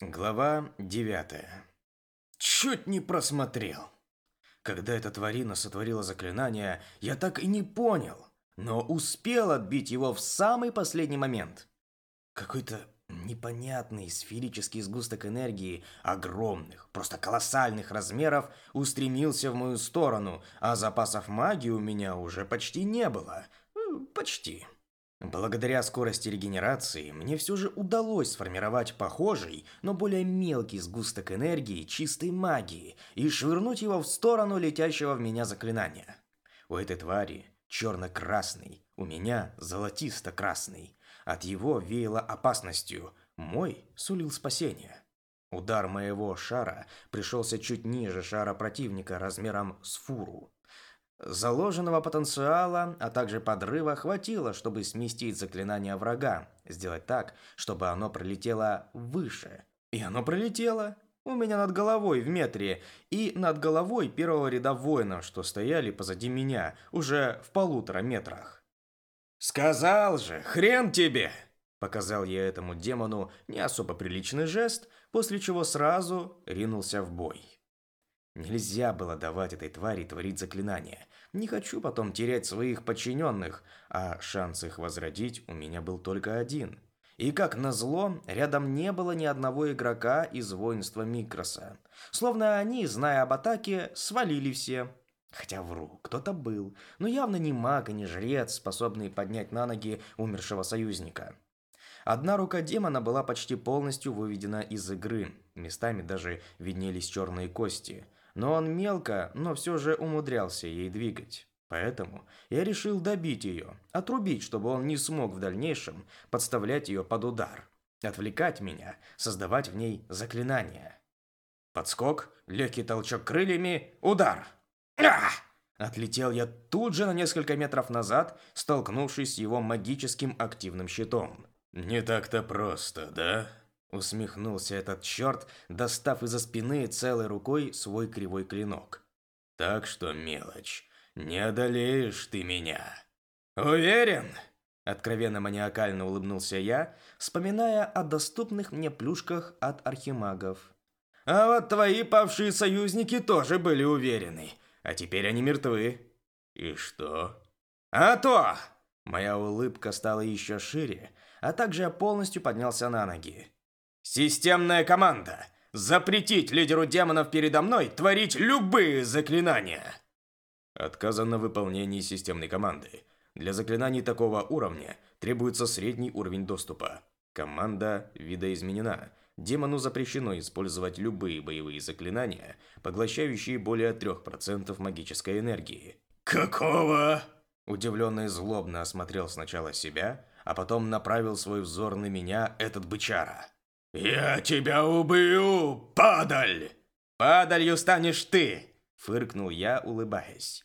Глава 9. Чуть не просмотрел. Когда эта тварина сотворила заклинание, я так и не понял, но успел отбить его в самый последний момент. Какой-то непонятный сферический сгусток энергии огромных, просто колоссальных размеров устремился в мою сторону, а запасов магии у меня уже почти не было. Почти. Благодаря скорости регенерации мне все же удалось сформировать похожий, но более мелкий сгусток энергии чистой магии и швырнуть его в сторону летящего в меня заклинания. У этой твари черно-красный, у меня золотисто-красный. От его веяло опасностью, мой сулил спасение. Удар моего шара пришелся чуть ниже шара противника размером с фуру. Заложенного потенциала, а также подрыва хватило, чтобы сместить заклинание врага, сделать так, чтобы оно пролетело выше. И оно пролетело у меня над головой в метре и над головой первого ряда воинов, что стояли позади меня, уже в полутора метрах. «Сказал же, хрен тебе!» Показал я этому демону не особо приличный жест, после чего сразу ринулся в бой. Нельзя было давать этой твари творить заклинания. Не хочу потом терять своих подчиненных, а шанс их возродить у меня был только один. И как назло, рядом не было ни одного игрока из воинства Микроса. Словно они, зная об атаке, свалили все. Хотя вру, кто-то был, но явно не маг и не жрец, способный поднять на ноги умершего союзника. Одна рука демона была почти полностью выведена из игры, местами даже виднелись черные кости – но он мелко, но все же умудрялся ей двигать. Поэтому я решил добить ее, отрубить, чтобы он не смог в дальнейшем подставлять ее под удар, отвлекать меня, создавать в ней заклинания. Подскок, легкий толчок крыльями, удар. А! Отлетел я тут же на несколько метров назад, столкнувшись с его магическим активным щитом. «Не так-то просто, да?» Усмехнулся этот черт, достав из-за спины целой рукой свой кривой клинок. Так что, мелочь, не одолеешь ты меня. Уверен? Откровенно маниакально улыбнулся я, вспоминая о доступных мне плюшках от архимагов. А вот твои павшие союзники тоже были уверены, а теперь они мертвы. И что? А то! Моя улыбка стала еще шире, а также я полностью поднялся на ноги. Системная команда. Запретить лидеру демонов передо мной творить любые заклинания. Отказано в выполнении системной команды. Для заклинаний такого уровня требуется средний уровень доступа. Команда видоизменена. Демону запрещено использовать любые боевые заклинания, поглощающие более 3% магической энергии. «Какого?» Удивленно и злобно осмотрел сначала себя, а потом направил свой взор на меня этот бычара. «Я тебя убью, падаль!» «Падалью станешь ты!» – фыркнул я, улыбаясь.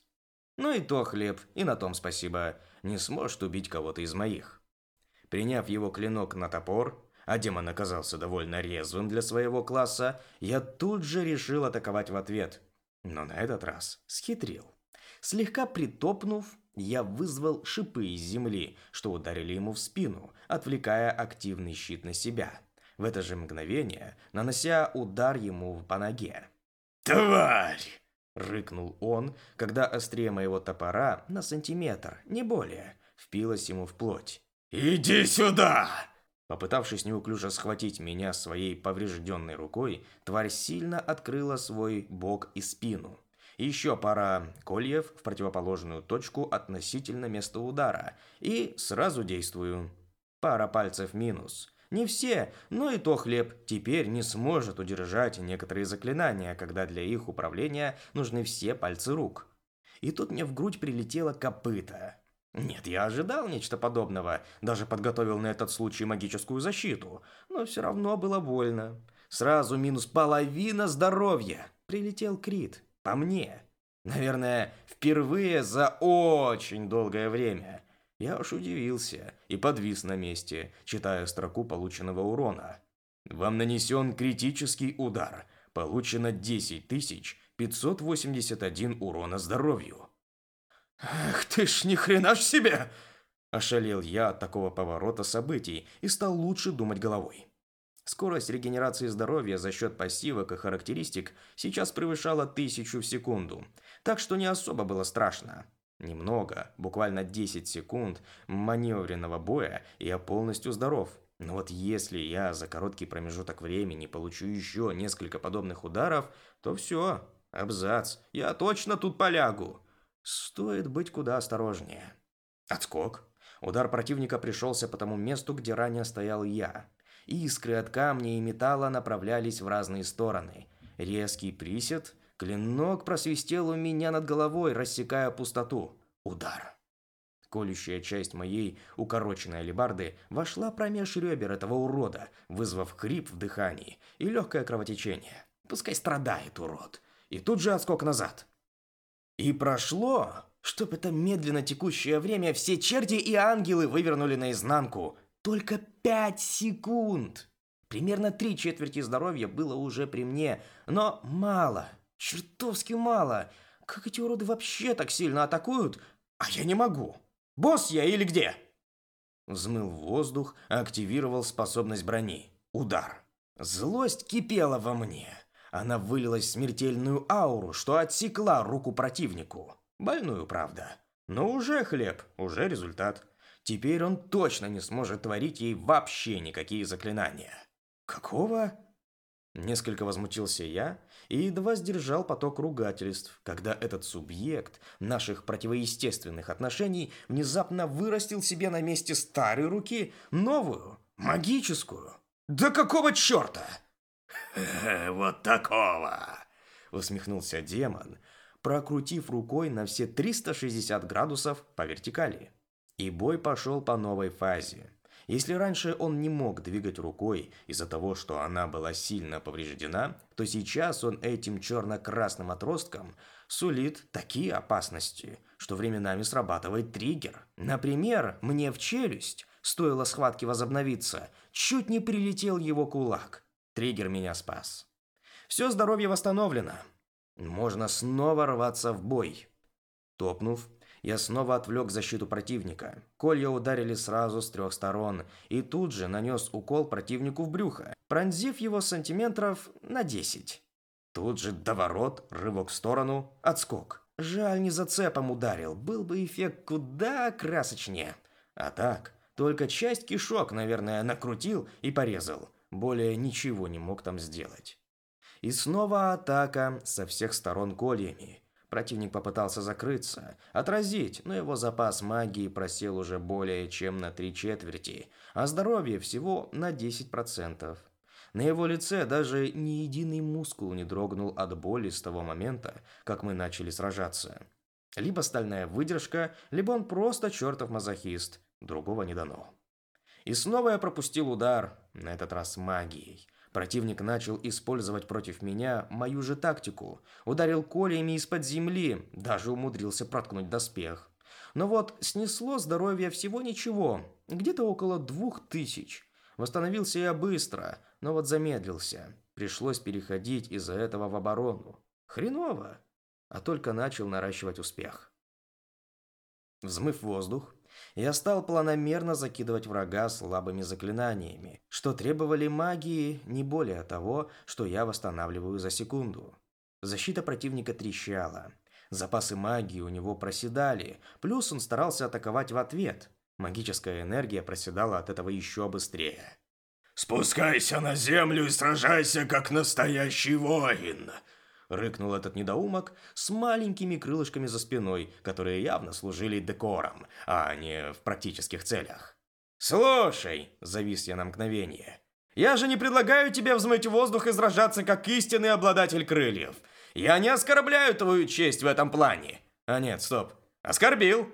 «Ну и то хлеб, и на том спасибо. Не сможет убить кого-то из моих». Приняв его клинок на топор, а демон оказался довольно резвым для своего класса, я тут же решил атаковать в ответ. Но на этот раз схитрил. Слегка притопнув, я вызвал шипы из земли, что ударили ему в спину, отвлекая активный щит на себя – в это же мгновение нанося удар ему по ноге. «Тварь!» – рыкнул он, когда острие моего топора на сантиметр, не более, впилось ему в плоть. «Иди сюда!» Попытавшись неуклюже схватить меня своей поврежденной рукой, тварь сильно открыла свой бок и спину. Еще пара кольев в противоположную точку относительно места удара, и сразу действую. Пара пальцев минус. Не все, но и то хлеб теперь не сможет удержать некоторые заклинания, когда для их управления нужны все пальцы рук. И тут мне в грудь прилетело копыта. Нет, я ожидал нечто подобного, даже подготовил на этот случай магическую защиту, но все равно было больно. Сразу минус половина здоровья. Прилетел крит. По мне. Наверное, впервые за очень долгое время. Я уж удивился и подвис на месте, читая строку полученного урона. Вам нанесен критический удар. Получено 10 581 урона здоровью. Ах ты ж ни хрена ж себе! Ошалел я от такого поворота событий и стал лучше думать головой. Скорость регенерации здоровья за счет пассивок и характеристик сейчас превышала тысячу в секунду, так что не особо было страшно. Немного, буквально 10 секунд маневренного боя, и я полностью здоров. Но вот если я за короткий промежуток времени получу еще несколько подобных ударов, то все, абзац, я точно тут полягу. Стоит быть куда осторожнее. Отскок. Удар противника пришелся по тому месту, где ранее стоял я. Искры от камня и металла направлялись в разные стороны. Резкий присед, клинок просвистел у меня над головой, рассекая пустоту. Удар. Колющая часть моей укороченной алебарды вошла промеж ребер этого урода, вызвав хрип в дыхании и легкое кровотечение. Пускай страдает урод. И тут же отскок назад. И прошло, чтоб это медленно текущее время все черти и ангелы вывернули наизнанку, только пять секунд. Примерно три четверти здоровья было уже при мне, но мало, чертовски мало. Как эти уроды вообще так сильно атакуют, а я не могу? Босс я или где? Взмыл воздух, активировал способность брони. Удар. Злость кипела во мне. Она вылилась в смертельную ауру, что отсекла руку противнику. Больную, правда. Но уже хлеб, уже результат. Теперь он точно не сможет творить ей вообще никакие заклинания. Какого? Несколько возмутился я и едва сдержал поток ругательств, когда этот субъект наших противоестественных отношений внезапно вырастил себе на месте старой руки новую, магическую. Да какого черта? «Вот такого!» — усмехнулся демон, прокрутив рукой на все 360 градусов по вертикали. И бой пошел по новой фазе. Если раньше он не мог двигать рукой из-за того, что она была сильно повреждена, то сейчас он этим черно-красным отростком сулит такие опасности, что временами срабатывает триггер. Например, мне в челюсть, стоило схватке возобновиться, чуть не прилетел его кулак. Триггер меня спас. Все здоровье восстановлено. Можно снова рваться в бой. Топнув, я снова отвлек защиту противника. Колья ударили сразу с трех сторон, и тут же нанес укол противнику в брюхо, пронзив его сантиметров на 10. Тут же доворот, рывок в сторону, отскок. Жаль, не зацепом ударил, был бы эффект куда красочнее. А так, только часть кишок, наверное, накрутил и порезал. Более ничего не мог там сделать. И снова атака со всех сторон кольями. Противник попытался закрыться, отразить, но его запас магии просел уже более чем на три четверти, а здоровье всего на 10%. На его лице даже ни единый мускул не дрогнул от боли с того момента, как мы начали сражаться. Либо стальная выдержка, либо он просто чертов мазохист, другого не дано. И снова я пропустил удар, на этот раз магией. Противник начал использовать против меня мою же тактику. Ударил колями из-под земли, даже умудрился проткнуть доспех. Но вот снесло здоровье всего ничего, где-то около двух тысяч. Восстановился я быстро, но вот замедлился. Пришлось переходить из-за этого в оборону. Хреново, а только начал наращивать успех. Взмыв воздух, я стал планомерно закидывать врага слабыми заклинаниями, что требовали магии не более того, что я восстанавливаю за секунду. Защита противника трещала. Запасы магии у него проседали, плюс он старался атаковать в ответ. Магическая энергия проседала от этого еще быстрее. «Спускайся на землю и сражайся, как настоящий воин!» Рыкнул этот недоумок с маленькими крылышками за спиной, которые явно служили декором, а не в практических целях. «Слушай!» – завис я на мгновение. «Я же не предлагаю тебе взмыть воздух и сражаться, как истинный обладатель крыльев. Я не оскорбляю твою честь в этом плане. А нет, стоп. Оскорбил!»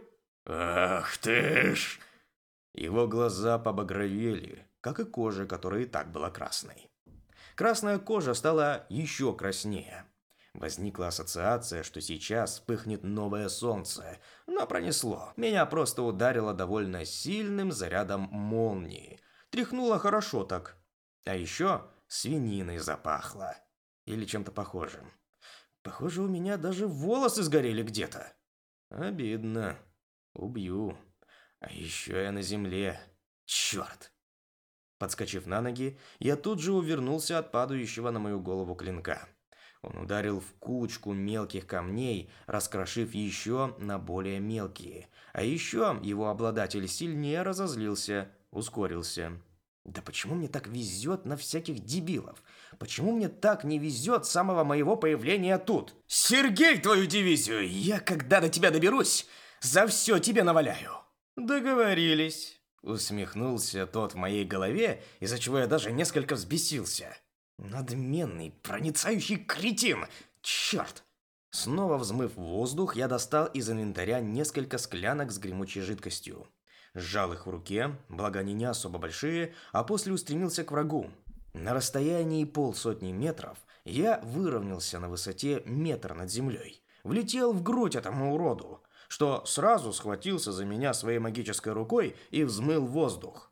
«Ах ты ж!» Его глаза побагровели, как и кожа, которая и так была красной. Красная кожа стала еще краснее. Возникла ассоциация, что сейчас вспыхнет новое солнце, но пронесло. Меня просто ударило довольно сильным зарядом молнии. Тряхнуло хорошо так. А еще свининой запахло. Или чем-то похожим. Похоже, у меня даже волосы сгорели где-то. Обидно. Убью. А еще я на земле. Черт. Подскочив на ноги, я тут же увернулся от падающего на мою голову клинка. Он ударил в кучку мелких камней, раскрошив еще на более мелкие. А еще его обладатель сильнее разозлился, ускорился. Да почему мне так везет на всяких дебилов? Почему мне так не везет с самого моего появления тут? Сергей, твою дивизию! Я когда до тебя доберусь, за все тебе наваляю. Договорились. Усмехнулся тот в моей голове, из-за чего я даже несколько взбесился. Надменный, проницающий кретин! Черт! Снова взмыв воздух, я достал из инвентаря несколько склянок с гремучей жидкостью. Сжал их в руке, благо они не особо большие, а после устремился к врагу. На расстоянии полсотни метров я выровнялся на высоте метр над землей. Влетел в грудь этому уроду, что сразу схватился за меня своей магической рукой и взмыл воздух.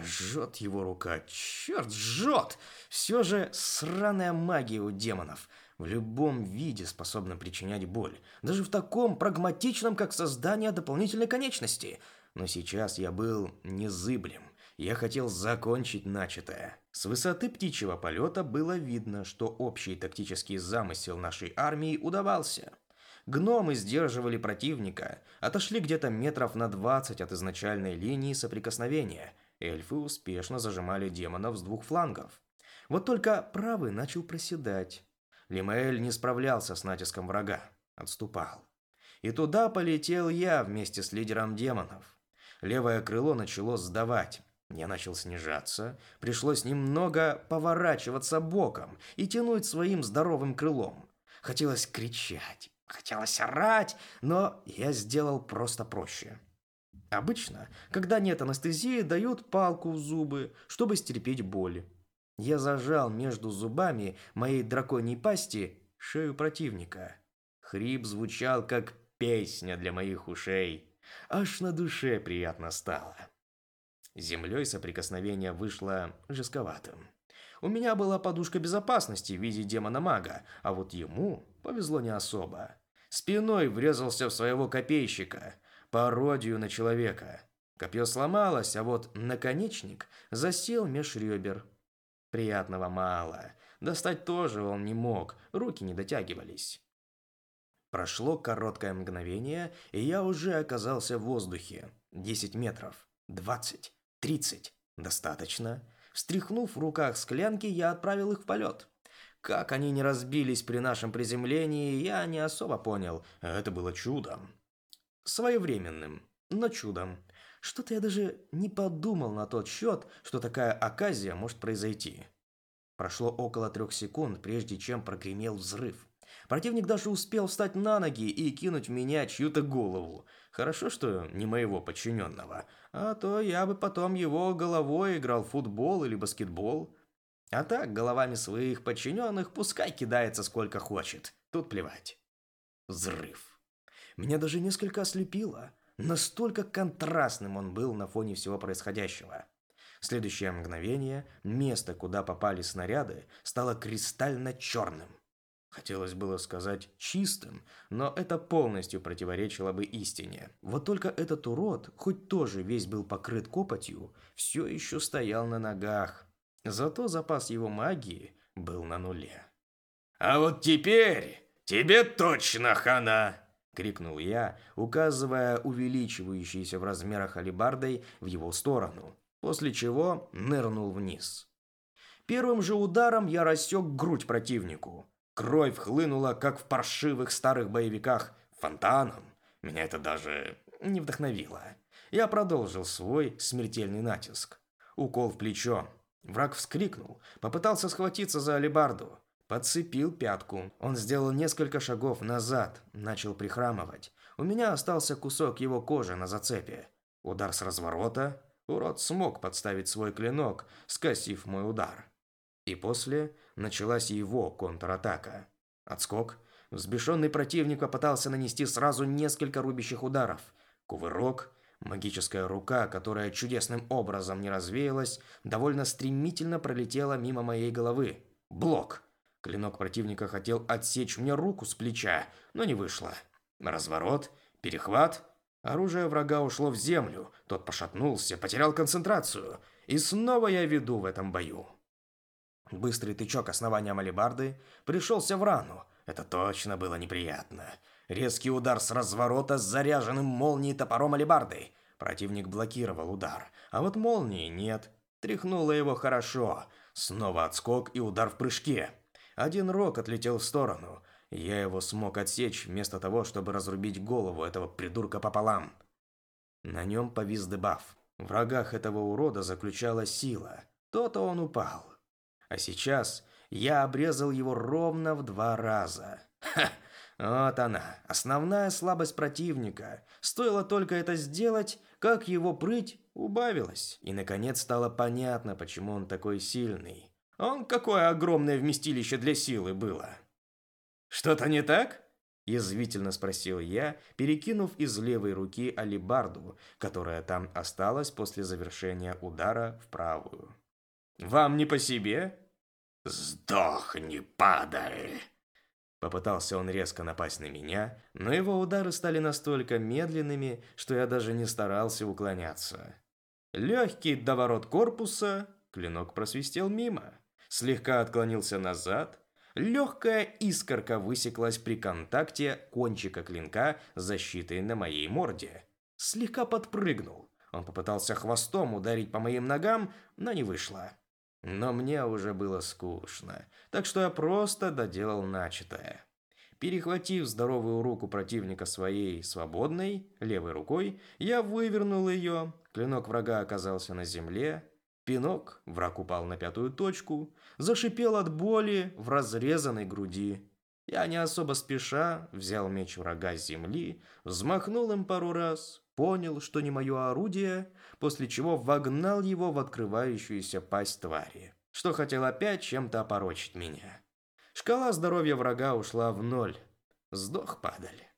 Жжет его рука, черт, жжет! Все же сраная магия у демонов. В любом виде способна причинять боль. Даже в таком прагматичном, как создание дополнительной конечности. Но сейчас я был незыблем. Я хотел закончить начатое. С высоты птичьего полета было видно, что общий тактический замысел нашей армии удавался. Гномы сдерживали противника, отошли где-то метров на 20 от изначальной линии соприкосновения. Эльфы успешно зажимали демонов с двух флангов. Вот только правый начал проседать. Лимаэль не справлялся с натиском врага, отступал. И туда полетел я вместе с лидером демонов. Левое крыло начало сдавать. Я начал снижаться, пришлось немного поворачиваться боком и тянуть своим здоровым крылом. Хотелось кричать, хотелось орать, но я сделал просто проще. Обычно, когда нет анестезии, дают палку в зубы, чтобы стерпеть боль. Я зажал между зубами моей драконьей пасти шею противника. Хрип звучал как песня для моих ушей. Аж на душе приятно стало. Землей соприкосновение вышло жестковатым. У меня была подушка безопасности в виде демона-мага, а вот ему повезло не особо. Спиной врезался в своего копейщика, пародию на человека. Копье сломалось, а вот наконечник засел меж ребер. Приятного мало. Достать тоже он не мог, руки не дотягивались. Прошло короткое мгновение, и я уже оказался в воздухе. Десять метров. Двадцать. Тридцать. Достаточно. Встряхнув в руках склянки, я отправил их в полет. Как они не разбились при нашем приземлении, я не особо понял. Это было чудом. Своевременным, но чудом. Что-то я даже не подумал на тот счет, что такая оказия может произойти. Прошло около трех секунд, прежде чем прогремел взрыв. Противник даже успел встать на ноги и кинуть в меня чью-то голову. Хорошо, что не моего подчиненного, а то я бы потом его головой играл в футбол или баскетбол. А так, головами своих подчиненных пускай кидается сколько хочет. Тут плевать. Взрыв. Меня даже несколько ослепило. Настолько контрастным он был на фоне всего происходящего. В следующее мгновение место, куда попали снаряды, стало кристально черным. Хотелось было сказать чистым, но это полностью противоречило бы истине. Вот только этот урод, хоть тоже весь был покрыт копотью, все еще стоял на ногах. Зато запас его магии был на нуле. «А вот теперь тебе точно хана!» — крикнул я, указывая увеличивающейся в размерах алебардой в его сторону, после чего нырнул вниз. Первым же ударом я рассек грудь противнику. Кровь хлынула, как в паршивых старых боевиках, фонтаном. Меня это даже не вдохновило. Я продолжил свой смертельный натиск. Укол в плечо. Враг вскрикнул, попытался схватиться за алебарду. Подцепил пятку. Он сделал несколько шагов назад, начал прихрамывать. У меня остался кусок его кожи на зацепе. Удар с разворота. Урод смог подставить свой клинок, скосив мой удар. И после началась его контратака. Отскок. Взбешенный противник попытался нанести сразу несколько рубящих ударов. Кувырок. Магическая рука, которая чудесным образом не развеялась, довольно стремительно пролетела мимо моей головы. Блок. Клинок противника хотел отсечь мне руку с плеча, но не вышло. Разворот. Перехват. Оружие врага ушло в землю. Тот пошатнулся, потерял концентрацию. И снова я веду в этом бою. Быстрый тычок основания малибарды пришелся в рану. Это точно было неприятно. Резкий удар с разворота с заряженным молнией топором алебарды. Противник блокировал удар, а вот молнии нет. Тряхнуло его хорошо. Снова отскок и удар в прыжке. Один рог отлетел в сторону. Я его смог отсечь вместо того, чтобы разрубить голову этого придурка пополам. На нем повис дебаф. В рогах этого урода заключалась сила. То-то он упал. А сейчас я обрезал его ровно в два раза. Ха! Вот она, основная слабость противника. Стоило только это сделать, как его прыть убавилась. И наконец стало понятно, почему он такой сильный. Он какое огромное вместилище для силы было. Что-то не так? Язвительно спросил я, перекинув из левой руки алибарду, которая там осталась после завершения удара в правую. «Вам не по себе?» «Сдохни, падай!» Попытался он резко напасть на меня, но его удары стали настолько медленными, что я даже не старался уклоняться. Легкий доворот корпуса, клинок просвистел мимо, слегка отклонился назад, легкая искорка высеклась при контакте кончика клинка с защитой на моей морде. Слегка подпрыгнул. Он попытался хвостом ударить по моим ногам, но не вышло. Но мне уже было скучно, так что я просто доделал начатое. Перехватив здоровую руку противника своей свободной, левой рукой, я вывернул ее, клинок врага оказался на земле, пинок, враг упал на пятую точку, зашипел от боли в разрезанной груди. Я не особо спеша взял меч врага с земли, взмахнул им пару раз, понял, что не мое орудие, после чего вогнал его в открывающуюся пасть твари, что хотел опять чем-то опорочить меня. Шкала здоровья врага ушла в ноль. Сдох падаль.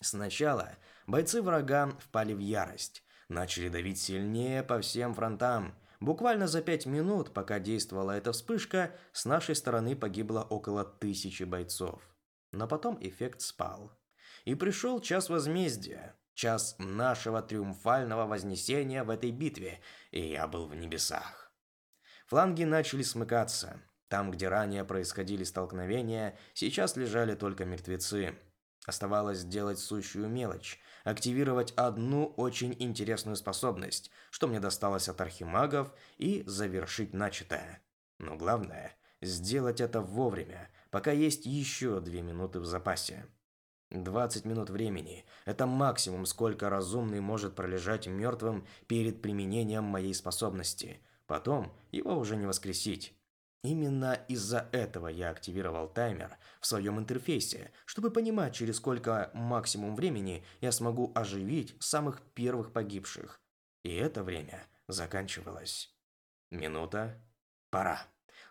Сначала бойцы врага впали в ярость, начали давить сильнее по всем фронтам. Буквально за пять минут, пока действовала эта вспышка, с нашей стороны погибло около тысячи бойцов. Но потом эффект спал. И пришел час возмездия, час нашего триумфального вознесения в этой битве, и я был в небесах. Фланги начали смыкаться. Там, где ранее происходили столкновения, сейчас лежали только мертвецы. Оставалось сделать сущую мелочь, активировать одну очень интересную способность, что мне досталось от архимагов, и завершить начатое. Но главное, сделать это вовремя, пока есть еще две минуты в запасе. 20 минут времени – это максимум, сколько разумный может пролежать мертвым перед применением моей способности. Потом его уже не воскресить. Именно из-за этого я активировал таймер в своем интерфейсе, чтобы понимать, через сколько максимум времени я смогу оживить самых первых погибших. И это время заканчивалось. Минута. Пора.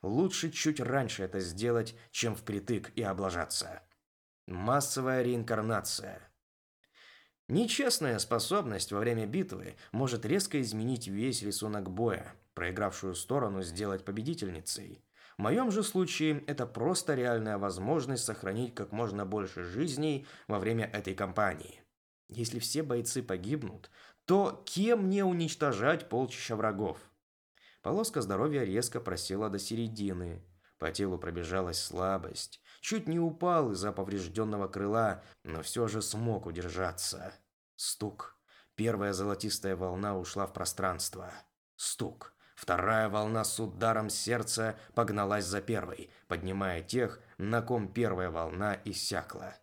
Лучше чуть раньше это сделать, чем впритык и облажаться. Массовая реинкарнация. Нечестная способность во время битвы может резко изменить весь рисунок боя, проигравшую сторону сделать победительницей. В моем же случае это просто реальная возможность сохранить как можно больше жизней во время этой кампании. Если все бойцы погибнут, то кем мне уничтожать полчища врагов? Полоска здоровья резко просела до середины. По телу пробежалась слабость. Чуть не упал из-за поврежденного крыла, но все же смог удержаться. Стук. Первая золотистая волна ушла в пространство. Стук. Вторая волна с ударом сердца погналась за первой, поднимая тех, на ком первая волна иссякла.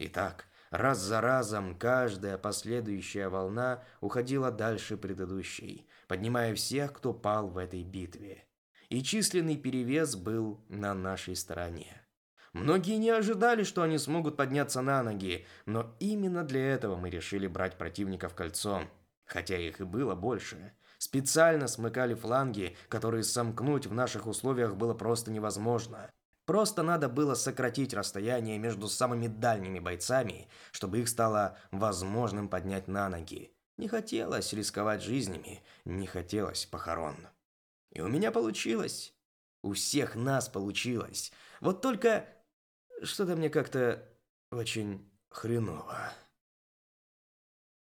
Итак, раз за разом каждая последующая волна уходила дальше предыдущей, поднимая всех, кто пал в этой битве. И численный перевес был на нашей стороне. Многие не ожидали, что они смогут подняться на ноги, но именно для этого мы решили брать противников кольцом, хотя их и было больше. Специально смыкали фланги, которые сомкнуть в наших условиях было просто невозможно. Просто надо было сократить расстояние между самыми дальними бойцами, чтобы их стало возможным поднять на ноги. Не хотелось рисковать жизнями, не хотелось похорон. И у меня получилось. У всех нас получилось. Вот только что-то мне как-то очень хреново.